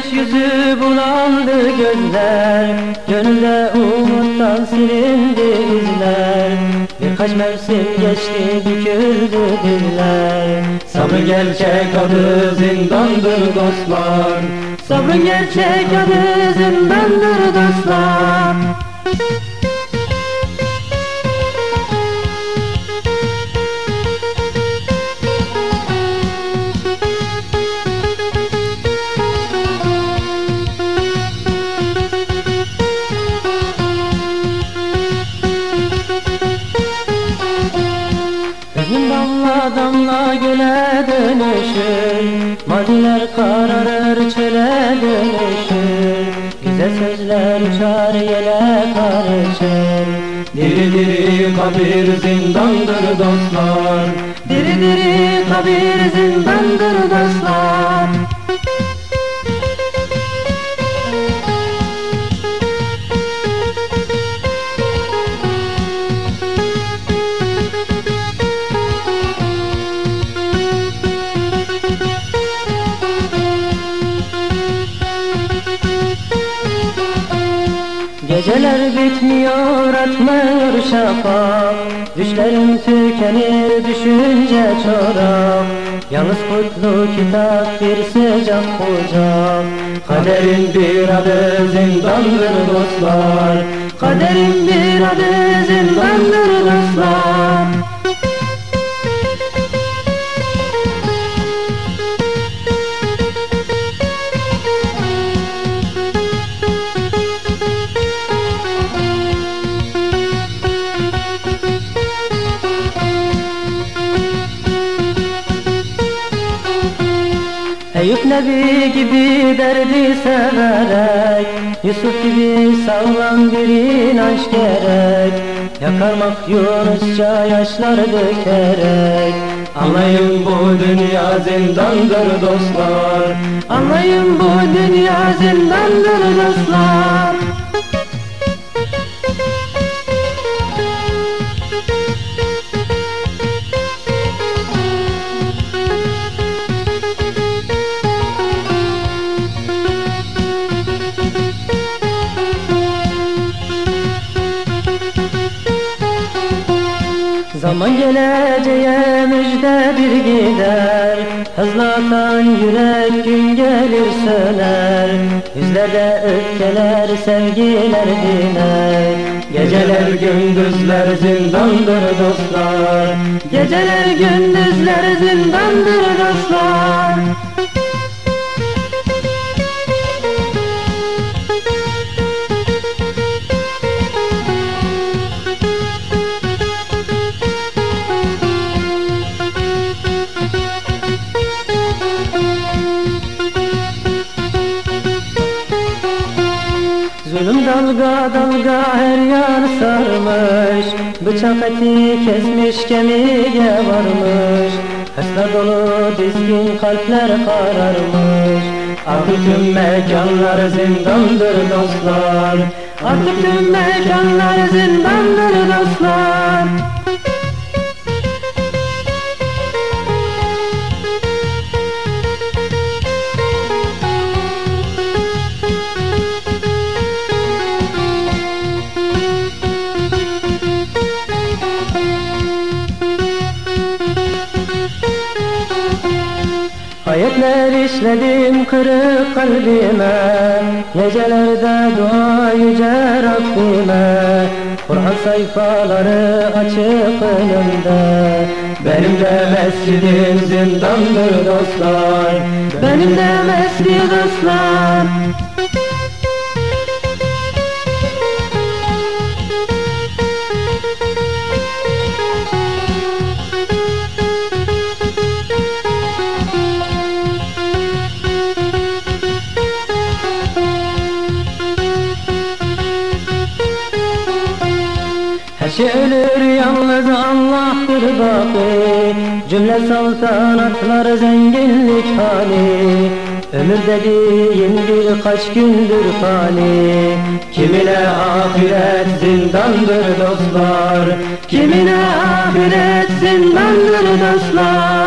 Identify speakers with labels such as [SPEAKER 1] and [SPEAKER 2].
[SPEAKER 1] Karaldı gökyüzü bulandı gözler Gönülde umuttan silindi izler. Birkaç mevsim geçti büküldü diller.
[SPEAKER 2] Sabrı gerçek adı zindandır dostlar.
[SPEAKER 1] Sabrın gerçek adı zindandır dostlar dönüşür Maziler kararır çöle dönüşür Güzel sözler uçar yele karışır
[SPEAKER 2] Diri diri kabir zindandır dostlar.
[SPEAKER 1] Diri diri kabir zindandır dostlar Geceler bitmiyor atmıyor şafak Düşlerim tükenir düşünce çorak Yalnız kutlu kitap bir sıcak kucak
[SPEAKER 2] Kaderin bir adı zindandır dostlar.
[SPEAKER 1] Kaderin bir adı zindandır dostlar Eyüp Nebi gibi derdi severek Yusuf gibi sağlam bir inanç gerek. Yakarmak Yunusça yaşlar dökerek.
[SPEAKER 2] Anlayın bu dünya zindandır dostlar.
[SPEAKER 1] Anlayın bu dünya zindandır dostlar Zaman geleceğe müjde bir gider. Hızlatan yürek gün gelir söner. Yüzlerde öfkeler sevgiler diner.
[SPEAKER 2] Geceler gündüzler zindandır dostlar.
[SPEAKER 1] Geceler gündüzler zindandır dostlar dalga dalga her yer sarmış. Bıçak eti kesmiş kemiğe varmış. Hırsla dolu dizgin kalpler kararmış.
[SPEAKER 2] Artık tüm mekanlar zindandır dostlar.
[SPEAKER 1] Artık tüm mekanlar zindandır dostlar Ayetler işledim kırık kalbime. Gecelerde dua yüce Rabbime. Kur'an sayfaları açık önümde.
[SPEAKER 2] Benim de mescidim zindandır dostlar.
[SPEAKER 1] Benim de mesli dostlar Her ölür yalnız Allah'tır baki Cümle saltanatlar zenginlik hali. Ömür dediğin birkaç gündür fani.
[SPEAKER 2] Kimine ahiret zindandır dostlar.
[SPEAKER 1] Kimine ahiret zindandır dostlar